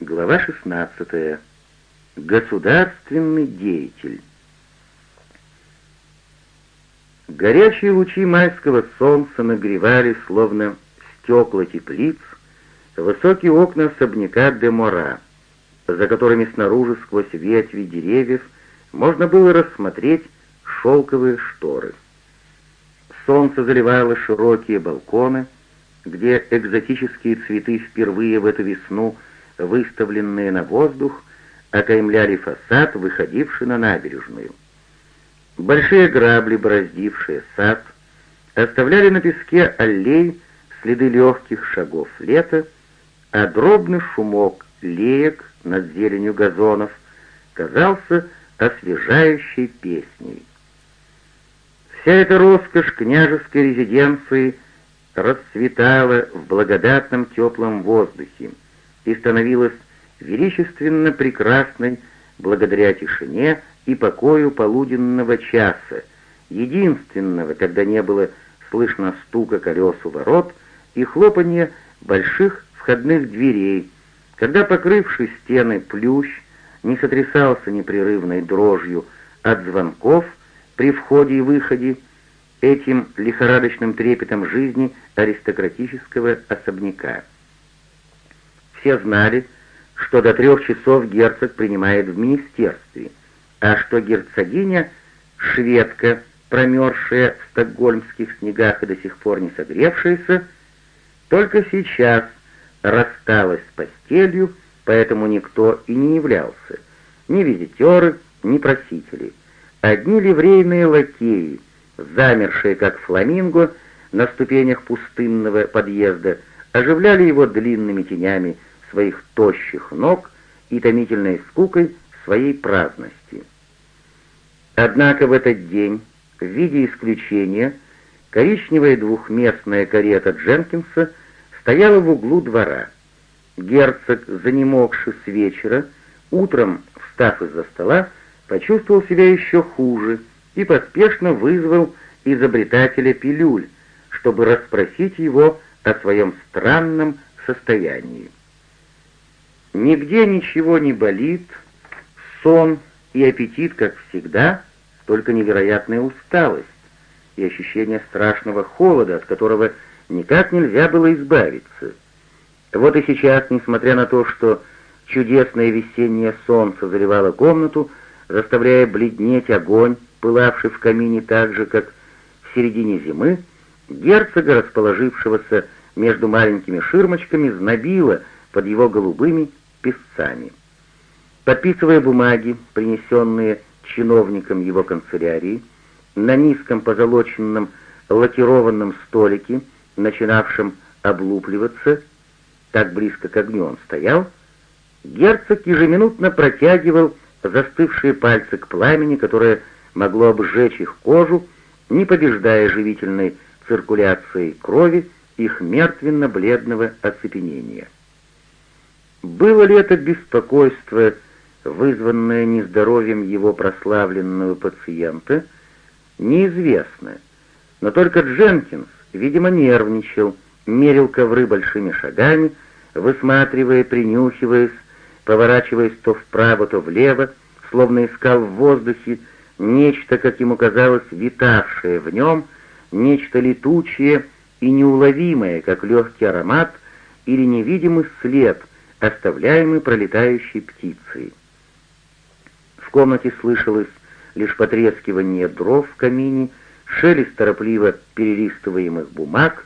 Глава 16. Государственный деятель. Горячие лучи майского солнца нагревали, словно стекла теплиц, высокие окна особняка де Мора, за которыми снаружи сквозь ветви деревьев можно было рассмотреть шелковые шторы. Солнце заливало широкие балконы, где экзотические цветы впервые в эту весну, выставленные на воздух, окаймляли фасад, выходивший на набережную. Большие грабли, бороздившие сад, оставляли на песке аллей следы легких шагов лета, а дробный шумок леек над зеленью газонов казался освежающей песней. Вся эта роскошь княжеской резиденции расцветала в благодатном теплом воздухе и становилась величественно прекрасной благодаря тишине и покою полуденного часа, единственного, когда не было слышно стука колес у ворот и хлопанье больших входных дверей, когда покрывший стены плющ не сотрясался непрерывной дрожью от звонков при входе и выходе, этим лихорадочным трепетом жизни аристократического особняка. Все знали, что до трех часов герцог принимает в министерстве, а что герцогиня — шведка, промерзшая в стокгольмских снегах и до сих пор не согревшаяся, только сейчас рассталась с постелью, поэтому никто и не являлся, ни визитеры, ни просители. Одни ливрейные лакеи, замершие как фламинго на ступенях пустынного подъезда, оживляли его длинными тенями своих тощих ног и томительной скукой своей праздности. Однако в этот день, в виде исключения, коричневая двухместная карета Дженкинса стояла в углу двора. Герцог, занемогший с вечера, утром, встав из-за стола, почувствовал себя еще хуже и поспешно вызвал изобретателя пилюль, чтобы расспросить его о своем странном состоянии. Нигде ничего не болит, сон и аппетит, как всегда, только невероятная усталость и ощущение страшного холода, от которого никак нельзя было избавиться. Вот и сейчас, несмотря на то, что чудесное весеннее солнце заливало комнату, заставляя бледнеть огонь, пылавший в камине так же, как в середине зимы, герцога, расположившегося между маленькими ширмочками, знобило под его голубыми песцами. Подписывая бумаги, принесенные чиновникам его канцелярии, на низком позолоченном лакированном столике, начинавшем облупливаться, так близко к огню он стоял, герцог ежеминутно протягивал застывшие пальцы к пламени, которое могло обжечь их кожу, не побеждая живительной циркуляцией крови их мертвенно-бледного оцепенения. Было ли это беспокойство, вызванное нездоровьем его прославленного пациента, неизвестно, но только Дженкинс, видимо, нервничал, мерил ковры большими шагами, высматривая, принюхиваясь, поворачиваясь то вправо, то влево, словно искал в воздухе нечто, как ему казалось, витавшее в нем, нечто летучее и неуловимое, как легкий аромат или невидимый след, оставляемый пролетающей птицей. В комнате слышалось лишь потрескивание дров в камине, шелест торопливо перелистываемых бумаг,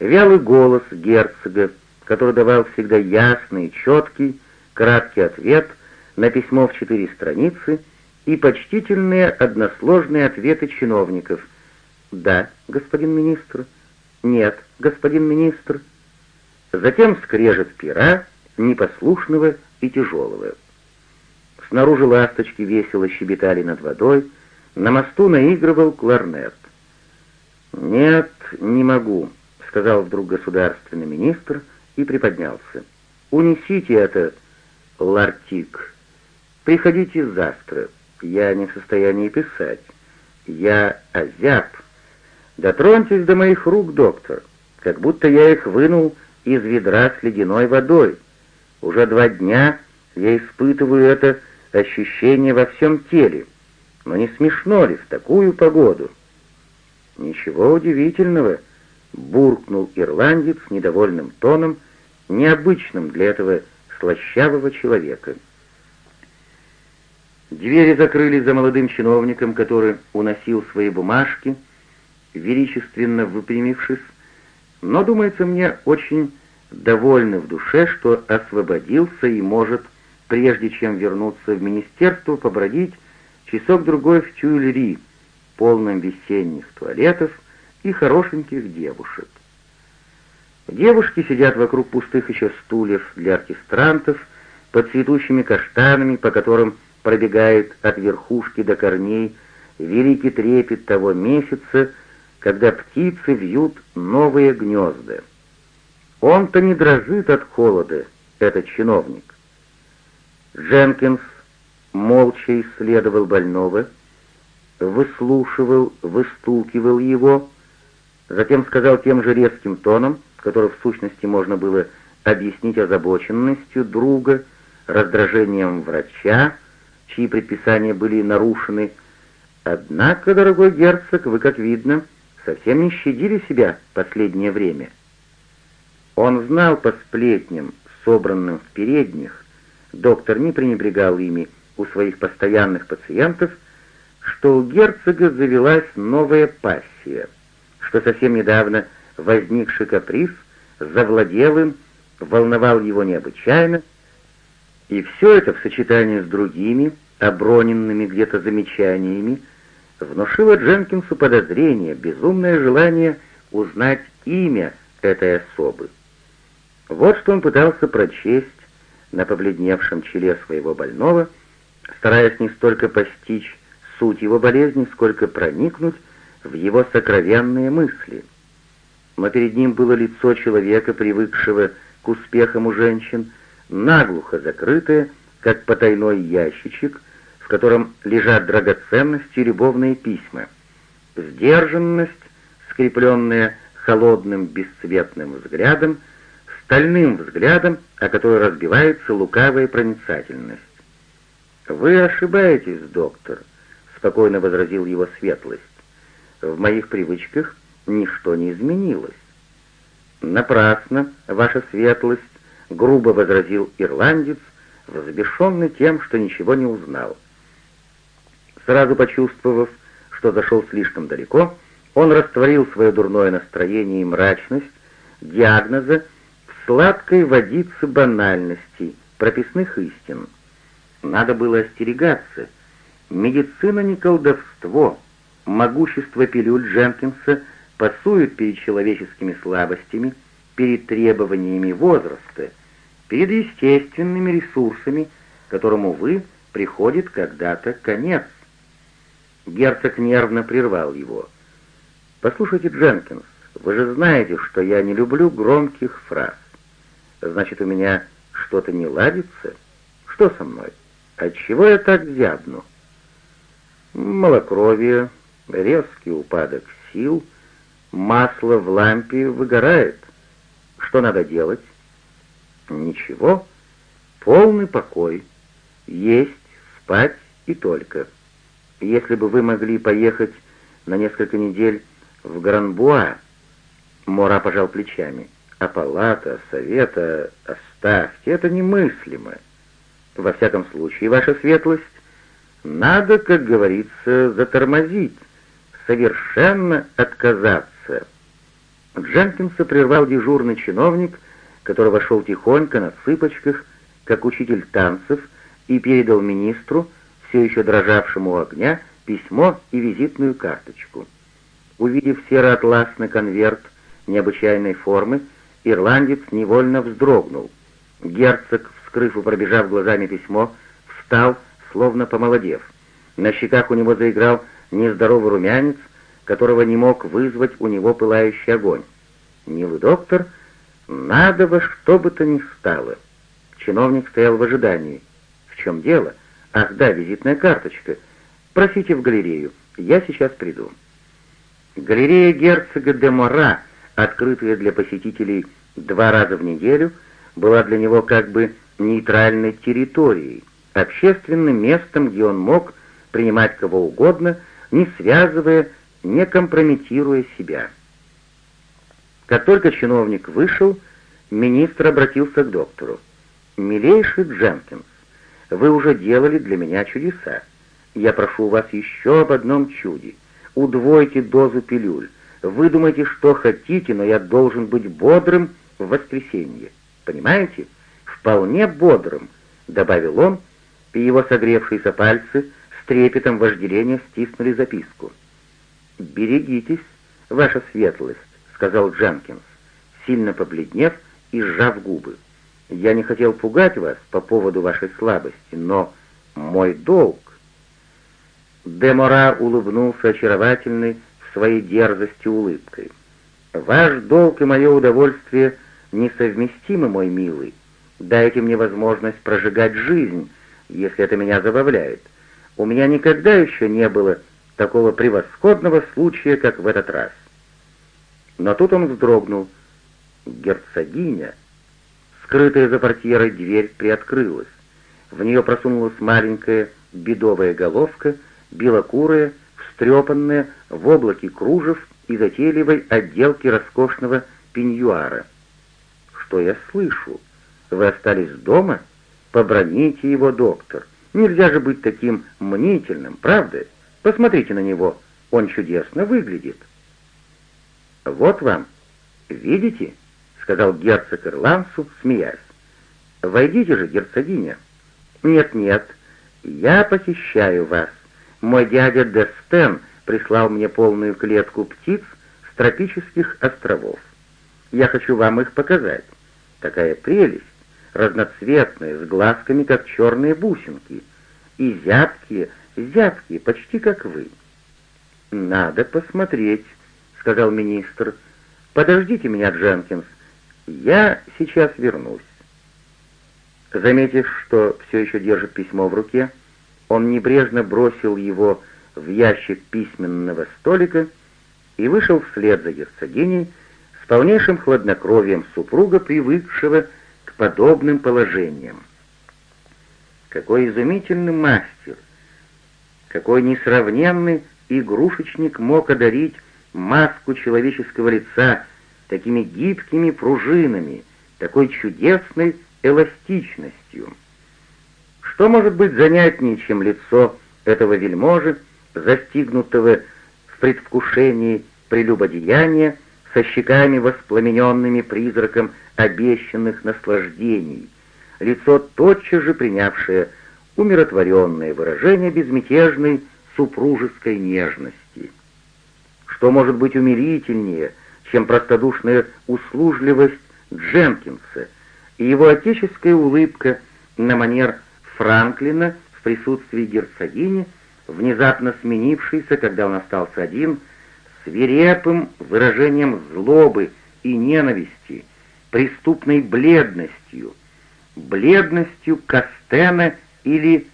вялый голос герцога, который давал всегда ясный, четкий, краткий ответ на письмо в четыре страницы и почтительные односложные ответы чиновников. «Да, господин министр», «Нет, господин министр». Затем скрежет пера, непослушного и тяжелого. Снаружи ласточки весело щебетали над водой, на мосту наигрывал кларнет. «Нет, не могу», — сказал вдруг государственный министр и приподнялся. «Унесите это, лартик. Приходите завтра. Я не в состоянии писать. Я озяб. Дотроньтесь до моих рук, доктор, как будто я их вынул из ведра с ледяной водой. Уже два дня я испытываю это ощущение во всем теле. Но не смешно ли в такую погоду? Ничего удивительного, буркнул ирландец недовольным тоном, необычным для этого слащавого человека. Двери закрылись за молодым чиновником, который уносил свои бумажки, величественно выпрямившись, но, думается мне, очень довольный в душе, что освободился и может, прежде чем вернуться в министерство, побродить часок-другой в Тюильри, полном весенних туалетов и хорошеньких девушек. Девушки сидят вокруг пустых еще стульев для оркестрантов, под цветущими каштанами, по которым пробегает от верхушки до корней великий трепет того месяца, когда птицы вьют новые гнезда. Он-то не дрожит от холода, этот чиновник. Дженкинс молча исследовал больного, выслушивал, выстукивал его, затем сказал тем же резким тоном, который в сущности можно было объяснить озабоченностью друга, раздражением врача, чьи предписания были нарушены. Однако, дорогой герцог, вы, как видно, совсем не щадили себя последнее время. Он знал по сплетням, собранным в передних, доктор не пренебрегал ими у своих постоянных пациентов, что у герцога завелась новая пассия, что совсем недавно возникший каприз завладел им, волновал его необычайно, и все это в сочетании с другими, оброненными где-то замечаниями, внушило Дженкинсу подозрение, безумное желание узнать имя этой особы. Вот что он пытался прочесть на побледневшем челе своего больного, стараясь не столько постичь суть его болезни, сколько проникнуть в его сокровенные мысли. Но перед ним было лицо человека, привыкшего к успехам у женщин, наглухо закрытое, как потайной ящичек, в котором лежат драгоценности и любовные письма. Сдержанность, скрепленная холодным бесцветным взглядом, стальным взглядом, о который разбивается лукавая проницательность. «Вы ошибаетесь, доктор», — спокойно возразил его светлость. «В моих привычках ничто не изменилось». «Напрасно, ваша светлость», — грубо возразил ирландец, взбешенный тем, что ничего не узнал. Сразу почувствовав, что зашел слишком далеко, он растворил свое дурное настроение и мрачность диагноза сладкой водице банальностей, прописных истин. Надо было остерегаться. Медицина не колдовство. Могущество пилюль Дженкинса пасует перед человеческими слабостями, перед требованиями возраста, перед естественными ресурсами, которому вы приходит когда-то конец. Герцог нервно прервал его. «Послушайте, Дженкинс, вы же знаете, что я не люблю громких фраз. Значит, у меня что-то не ладится? Что со мной? Отчего я так зябну?» «Малокровие, резкий упадок сил, масло в лампе выгорает. Что надо делать?» «Ничего, полный покой, есть, спать и только». Если бы вы могли поехать на несколько недель в Гранбуа, Мора пожал плечами. А палата, совета, оставьте, это немыслимо. Во всяком случае, ваша светлость, надо, как говорится, затормозить, совершенно отказаться. Дженкинса прервал дежурный чиновник, который вошел тихонько на цыпочках, как учитель танцев, и передал министру, все еще дрожавшему у огня, письмо и визитную карточку. Увидев серо-атласный конверт необычайной формы, ирландец невольно вздрогнул. Герцог, вскрыв и пробежав глазами письмо, встал, словно помолодев. На щеках у него заиграл нездоровый румянец, которого не мог вызвать у него пылающий огонь. «Милый доктор, надо во что бы то ни стало». Чиновник стоял в ожидании. «В чем дело?» «Ах, да, визитная карточка. Просите в галерею. Я сейчас приду». Галерея герцога де Мора, открытая для посетителей два раза в неделю, была для него как бы нейтральной территорией, общественным местом, где он мог принимать кого угодно, не связывая, не компрометируя себя. Как только чиновник вышел, министр обратился к доктору. «Милейший Дженкинс, вы уже делали для меня чудеса. Я прошу вас еще об одном чуде. Удвойте дозу пилюль. Выдумайте, что хотите, но я должен быть бодрым в воскресенье. Понимаете? Вполне бодрым», — добавил он, и его согревшиеся пальцы с трепетом вожделения стиснули записку. «Берегитесь, ваша светлость», — сказал Дженкинс, сильно побледнев и сжав губы. «Я не хотел пугать вас по поводу вашей слабости, но мой долг...» Демора улыбнулся очаровательной в своей дерзости улыбкой. «Ваш долг и мое удовольствие несовместимы, мой милый. Дайте мне возможность прожигать жизнь, если это меня забавляет. У меня никогда еще не было такого превосходного случая, как в этот раз». Но тут он вздрогнул. «Герцогиня!» Скрытая за портьерой дверь приоткрылась. В нее просунулась маленькая бедовая головка, белокурая, встрепанная, в облаке кружев и затейливой отделки роскошного пеньюара. «Что я слышу? Вы остались дома? Поброните его, доктор. Нельзя же быть таким мнительным, правда? Посмотрите на него, он чудесно выглядит». «Вот вам. Видите?» — сказал герцог Ирландцу, смеясь. «Войдите же, герцогиня». «Нет-нет, я похищаю вас. Мой дядя Дестен прислал мне полную клетку птиц с тропических островов. Я хочу вам их показать. Такая прелесть, разноцветная, с глазками, как черные бусинки, и зябкие, зябкие, почти как вы. Надо посмотреть, сказал министр. «Подождите меня, Дженкинс, я сейчас вернусь». Заметив, что все еще держит письмо в руке, он небрежно бросил его в ящик письменного столика и вышел вслед за герцогиней с полнейшим хладнокровием супруга, привыкшего к подобным положениям. Какой изумительный мастер, какой несравненный игрушечник мог одарить маску человеческого лица такими гибкими пружинами, такой чудесной эластичностью. Что может быть занятнее, чем лицо этого вельможи, застигнутого в предвкушении прелюбодеяния, со щеками воспламененными призраком обещанных наслаждений, лицо тотчас же принявшее умиротворенное выражение безмятежной супружеской нежности. Что может быть умилительнее, чем простодушная услужливость Дженкинса и его отеческая улыбка на манер Франклина в присутствии герцогини, внезапно сменившийся, когда он остался один, свирепым выражением злобы и ненависти, преступной бледностью, бледностью Кастена или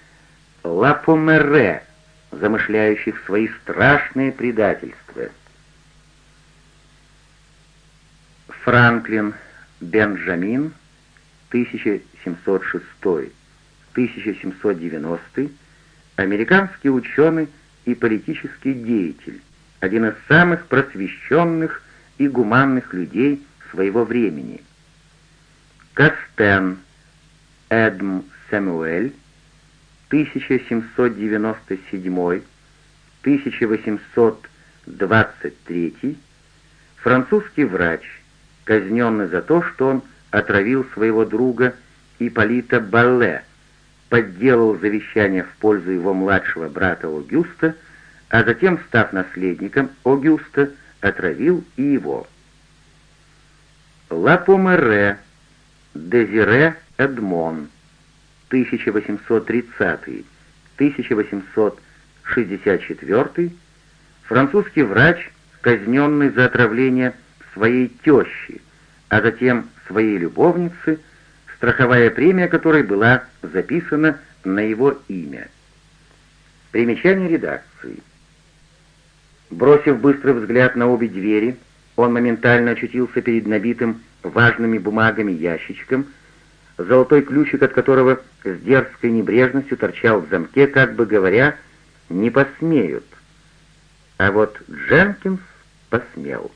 Лапомере, замышляющих свои страшные предательства. Франклин Бенджамин, 1706-1790, американский ученый и политический деятель, один из самых просвещенных и гуманных людей своего времени. Кастен Эдм Сэмуэль, 1797-1823, французский врач, казненный за то, что он отравил своего друга Ипполита Балле, подделал завещание в пользу его младшего брата Огюста, а затем, став наследником Огюста, отравил и его. Лапомере, Дезире Эдмон, 1830-1864, французский врач, казненный за отравление своей тещи, а затем своей любовницы, страховая премия которой была записана на его имя. Примечание редакции. Бросив быстрый взгляд на обе двери, он моментально очутился перед набитым важными бумагами ящичком, золотой ключик от которого с дерзкой небрежностью торчал в замке, как бы говоря, «не посмеют». А вот Дженкинс посмел.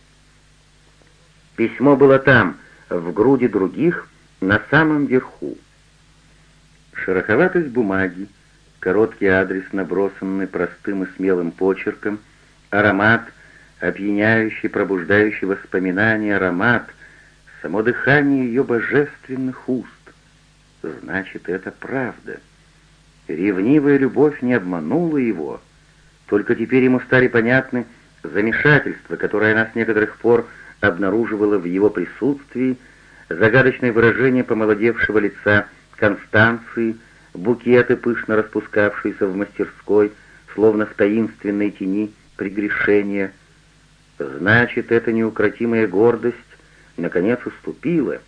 Письмо было там, в груди других, на самом верху. Шероховатость бумаги, короткий адрес, набросанный простым и смелым почерком, аромат, опьяняющий, пробуждающий воспоминания, аромат, само дыхание ее божественных уст. Значит, это правда. Ревнивая любовь не обманула его. Только теперь ему стали понятны замешательства, которое она с некоторых пор обнаруживала в его присутствии, загадочное выражение помолодевшего лица Констанции, букеты, пышно распускавшиеся в мастерской, словно в таинственной тени прегрешения. Значит, эта неукротимая гордость наконец уступила.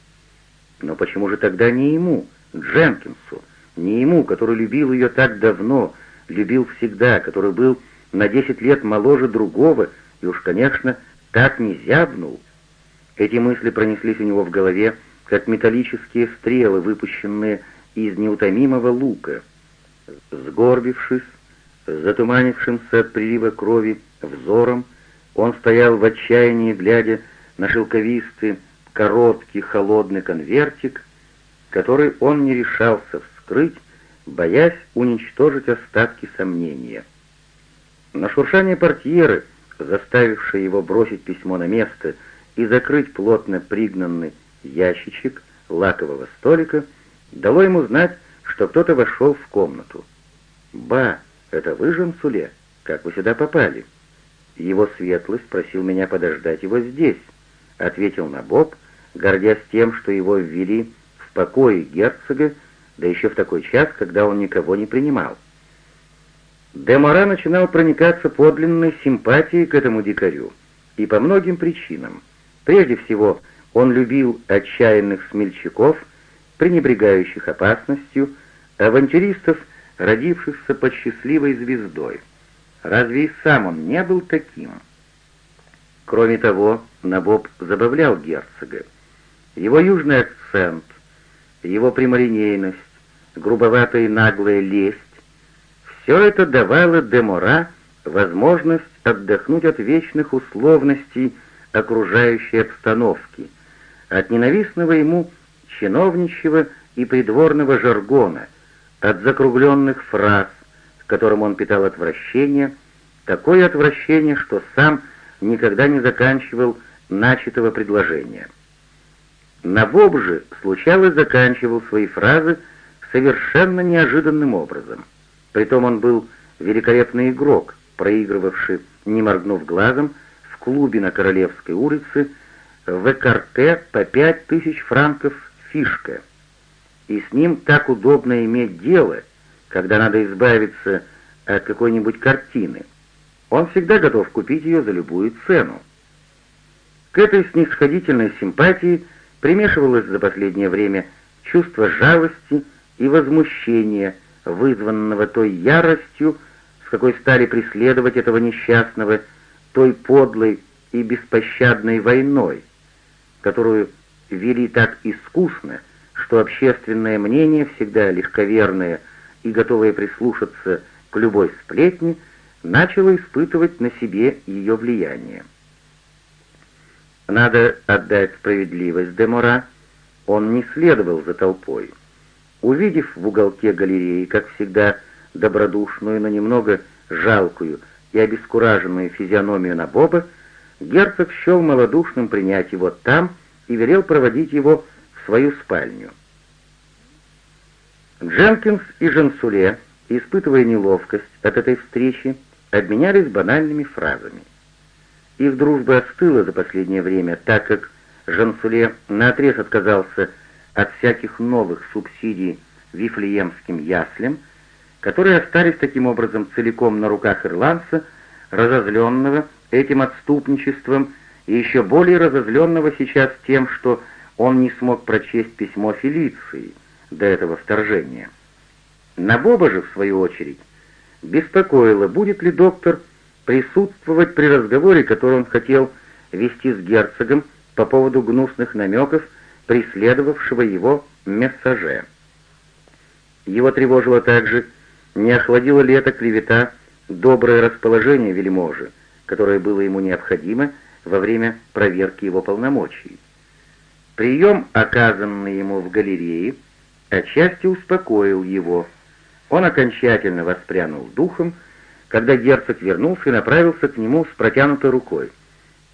Но почему же тогда не ему, Дженкинсу, не ему, который любил ее так давно, любил всегда, который был на десять лет моложе другого и уж, конечно, так не зябнул? Эти мысли пронеслись у него в голове, как металлические стрелы, выпущенные из неутомимого лука. Сгорбившись, затуманившимся от прилива крови взором, он стоял в отчаянии, глядя на шелковистый, короткий, холодный конвертик, который он не решался вскрыть, боясь уничтожить остатки сомнения. На шуршание портьеры, заставившее его бросить письмо на место и закрыть плотно пригнанный ящичек лакового столика, дало ему знать, что кто-то вошел в комнату. «Ба, это вы, Жансуле? Как вы сюда попали?» «Его светлость просил меня подождать его здесь», — ответил Набоб, гордясь тем, что его ввели в покое герцога, да еще в такой час, когда он никого не принимал. Демора начинал проникаться подлинной симпатией к этому дикарю, и по многим причинам. Прежде всего, он любил отчаянных смельчаков, пренебрегающих опасностью, авантюристов, родившихся под счастливой звездой. Разве и сам он не был таким? Кроме того, Набоб забавлял герцога. Его южный акцент, его прямолинейность, грубоватая и наглая лесть — все это давало Демора возможность отдохнуть от вечных условностей окружающей обстановки, от ненавистного ему чиновничьего и придворного жаргона, от закругленных фраз, к которым он питал отвращение, такое отвращение, что сам никогда не заканчивал начатого предложения. Набоб же случалось заканчивал свои фразы совершенно неожиданным образом. Притом он был великолепный игрок, проигрывавший, не моргнув глазом, клубе на Королевской улице в Экарте по пять тысяч франков фишка. И с ним так удобно иметь дело, когда надо избавиться от какой-нибудь картины. Он всегда готов купить ее за любую цену. К этой снисходительной симпатии примешивалось за последнее время чувство жалости и возмущения, вызванного той яростью, с какой стали преследовать этого несчастного, той подлой и беспощадной войной, которую вели так искусно, что общественное мнение, всегда легковерное и готовое прислушаться к любой сплетне, начало испытывать на себе ее влияние. Надо отдать справедливость Демора, он не следовал за толпой. Увидев в уголке галереи, как всегда, добродушную, но немного жалкую и обескураженную физиономию Набоба, герцог счел малодушным принять его там и велел проводить его в свою спальню. Дженкинс и Жансуле, испытывая неловкость от этой встречи, обменялись банальными фразами. Их дружба остыла за последнее время, так как Жансуле наотрез отказался от всяких новых субсидий вифлеемским яслям, которые остались таким образом целиком на руках ирландца, разозленного этим отступничеством и еще более разозленного сейчас тем, что он не смог прочесть письмо Фелиции до этого вторжения. Набоба же, в свою очередь, беспокоило, будет ли доктор присутствовать при разговоре, который он хотел вести с герцогом по поводу гнусных намеков преследовавшего его мессаже. Его тревожило также, не охладила ли эта клевета доброе расположение вельможи, которое было ему необходимо во время проверки его полномочий. Прием, оказанный ему в галерее, отчасти успокоил его. Он окончательно воспрянул духом, когда герцог вернулся и направился к нему с протянутой рукой.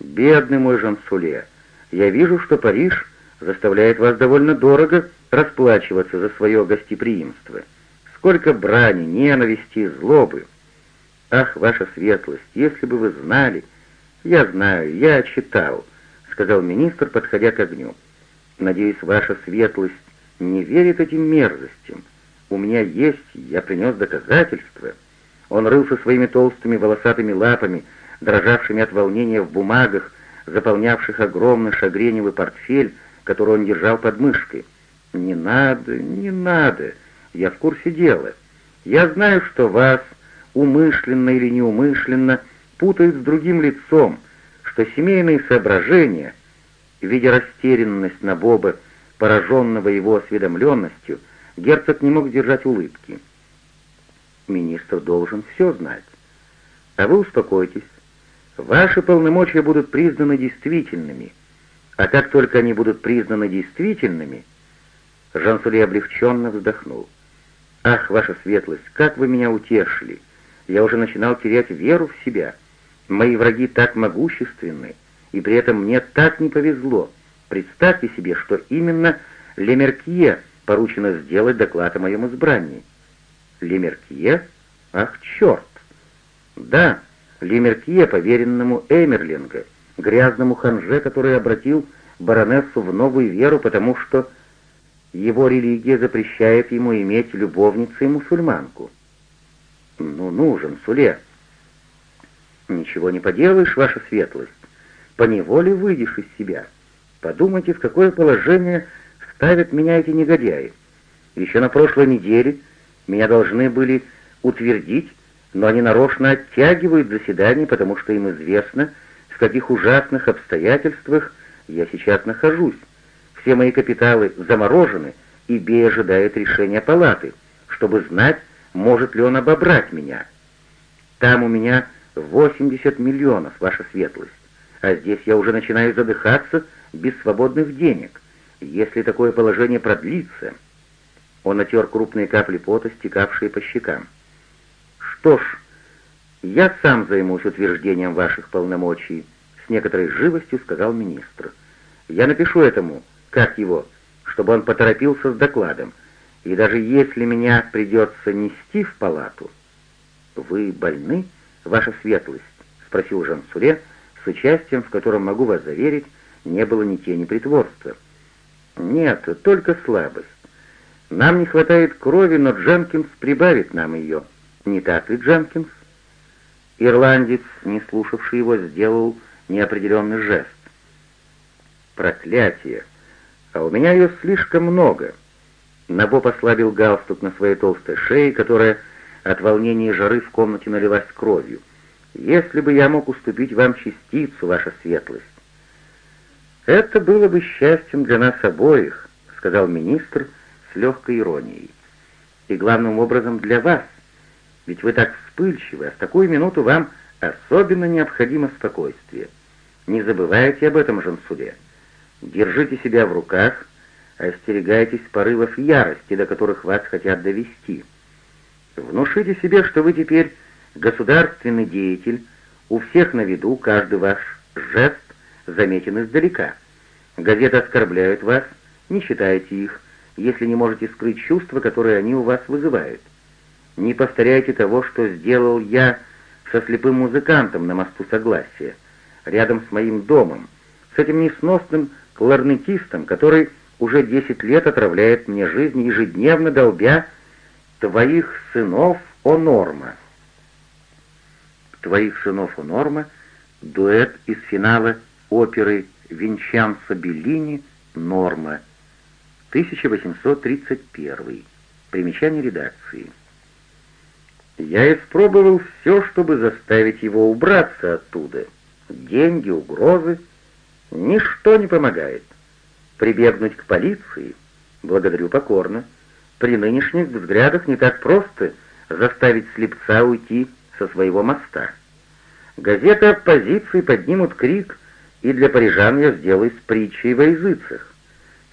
«Бедный мой Жансуле, я вижу, что Париж заставляет вас довольно дорого расплачиваться за свое гостеприимство. Сколько брани, ненависти, злобы. Ах, ваша светлость, если бы вы знали... Я знаю, я читал, — сказал министр, подходя к огню. Надеюсь, ваша светлость не верит этим мерзостям. У меня есть, я принес доказательства. Он рылся своими толстыми волосатыми лапами, дрожавшими от волнения в бумагах, заполнявших огромный шагреневый портфель, который он держал под мышкой. «Не надо, не надо, я в курсе дела. Я знаю, что вас, умышленно или неумышленно, путают с другим лицом, что семейные соображения, видя растерянность на Боба, пораженного его осведомленностью, герцог не мог держать улыбки. Министр должен все знать. А вы успокойтесь. Ваши полномочия будут признаны действительными. А как только они будут признаны действительными, Жансули облегченно вздохнул. «Ах, ваша светлость, как вы меня утешили! Я уже начинал терять веру в себя. Мои враги так могущественны, и при этом мне так не повезло. Представьте себе, что именно Лемеркье поручено сделать доклад о моем избрании. Лемеркье? Ах, черт! Да, Лемеркье, поверенному Эмерлинга, грязному ханже, который обратил баронессу в новую веру, потому что его религия запрещает ему иметь любовницу и мусульманку. Ну, нужен, Суле. Ничего не поделаешь, ваша светлость. Поневоле выйдешь из себя. Подумайте, в какое положение ставят меня эти негодяи. Еще на прошлой неделе меня должны были утвердить, но они нарочно оттягивают заседание, потому что им известно, в каких ужасных обстоятельствах я сейчас нахожусь. Все мои капиталы заморожены, и Бей ожидает решения палаты, чтобы знать, может ли он обобрать меня. Там у меня 80 миллионов, ваша светлость, а здесь я уже начинаю задыхаться без свободных денег. Если такое положение продлится... Он отер крупные капли пота, стекавшие по щекам. «Что ж, я сам займусь утверждением ваших полномочий», — с некоторой живостью сказал министр. «Я напишу этому, как его, чтобы он поторопился с докладом, и даже если меня придется нести в палату...» «Вы больны, ваша светлость?» — спросил Жансуре, с участием, в котором, могу вас заверить, не было ни тени притворства. «Нет, только слабость. Нам не хватает крови, но Дженкинс прибавит нам ее. Не так ли, Дженкинс?» Ирландец, не слушавший его, сделал неопределенный жест. «Проклятие! А у меня ее слишком много!» Набо послабил галстук на своей толстой шее, которая от волнения жары в комнате налилась кровью. «Если бы я мог уступить вам частицу, ваша светлость!» «Это было бы счастьем для нас обоих», — сказал министр с легкой иронией. «И главным образом для вас, ведь вы так вспыльчивы, а в такую минуту вам особенно необходимо спокойствие. Не забывайте об этом, Жансуле. Держите себя в руках, остерегайтесь порывов ярости, до которых вас хотят довести. Внушите себе, что вы теперь государственный деятель, у всех на виду каждый ваш жест заметен издалека. Газеты оскорбляют вас, не читайте их, если не можете скрыть чувства, которые они у вас вызывают. Не повторяйте того, что сделал я со слепым музыкантом на мосту Согласия, рядом с моим домом, с этим несносным кларнетистом, который уже десять лет отравляет мне жизнь, ежедневно долбя «Твоих сынов, о Норма». «Твоих сынов, о Норма» — дуэт из финала оперы Винчанцо Беллини «Норма», 1831. Примечание редакции. Я испробовал все, чтобы заставить его убраться оттуда. Деньги, угрозы. Ничто не помогает. Прибегнуть к полиции? Благодарю покорно. При нынешних взглядах не так просто заставить слепца уйти со своего моста. Газеты оппозиции поднимут крик, и для парижан я сделаюсь притчей во языцах.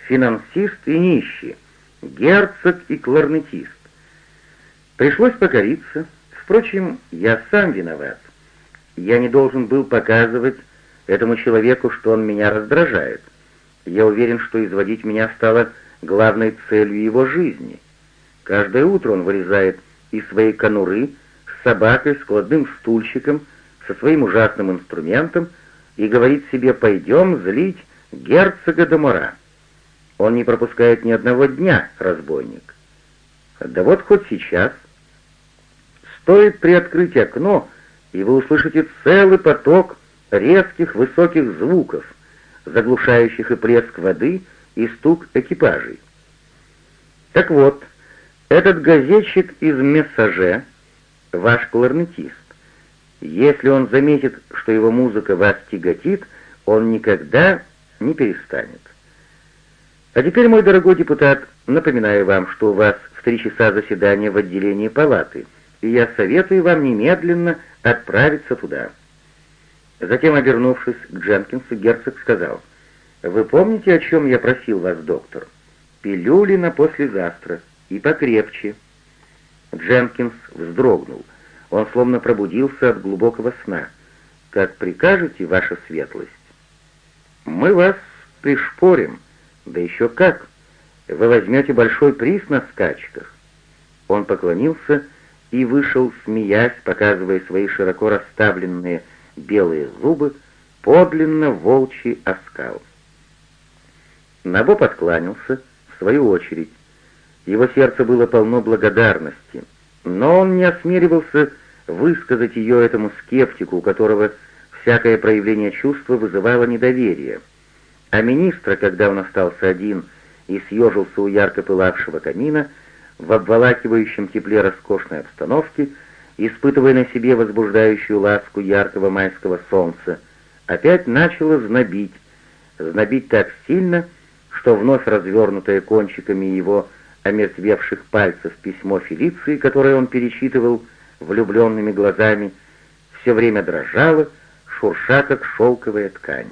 Финансист и нищий, герцог и кларнетист. Пришлось покориться. Впрочем, я сам виноват. Я не должен был показывать этому человеку, что он меня раздражает. Я уверен, что изводить меня стало главной целью его жизни. Каждое утро он вырезает из своей конуры с собакой, складным стульчиком, со своим ужасным инструментом и говорит себе «пойдем злить герцога Домора». Он не пропускает ни одного дня, разбойник. Да вот хоть сейчас. Стоит приоткрыть окно, и вы услышите целый поток резких высоких звуков, заглушающих и плеск воды, и стук экипажей. Так вот, этот газетчик из «Мессаже» — ваш кларнетист. Если он заметит, что его музыка вас тяготит, он никогда не перестанет. А теперь, мой дорогой депутат, напоминаю вам, что у вас в три часа заседания в отделении палаты, и я советую вам немедленно отправиться туда. Затем, обернувшись к Дженкинсу, герцог сказал, «Вы помните, о чем я просил вас, доктор? Пилюли на послезавтра и покрепче». Дженкинс вздрогнул. Он словно пробудился от глубокого сна. «Как прикажете, ваша светлость?» «Мы вас пришпорим. Да еще как! Вы возьмете большой приз на скачках». Он поклонился и вышел, смеясь, показывая свои широко расставленные белые зубы, подлинно волчий оскал. Набо подкланялся, в свою очередь. Его сердце было полно благодарности, но он не осмеливался высказать ее этому скептику, у которого всякое проявление чувства вызывало недоверие. А министра, когда он остался один и съежился у ярко пылавшего камина, в обволакивающем тепле роскошной обстановки, испытывая на себе возбуждающую ласку яркого майского солнца, опять начало знобить, знобить так сильно, что вновь развернутое кончиками его омертвевших пальцев письмо Фелиции, которое он перечитывал влюбленными глазами, все время дрожало, шурша, как шелковая ткань.